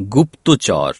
गुप्तचर।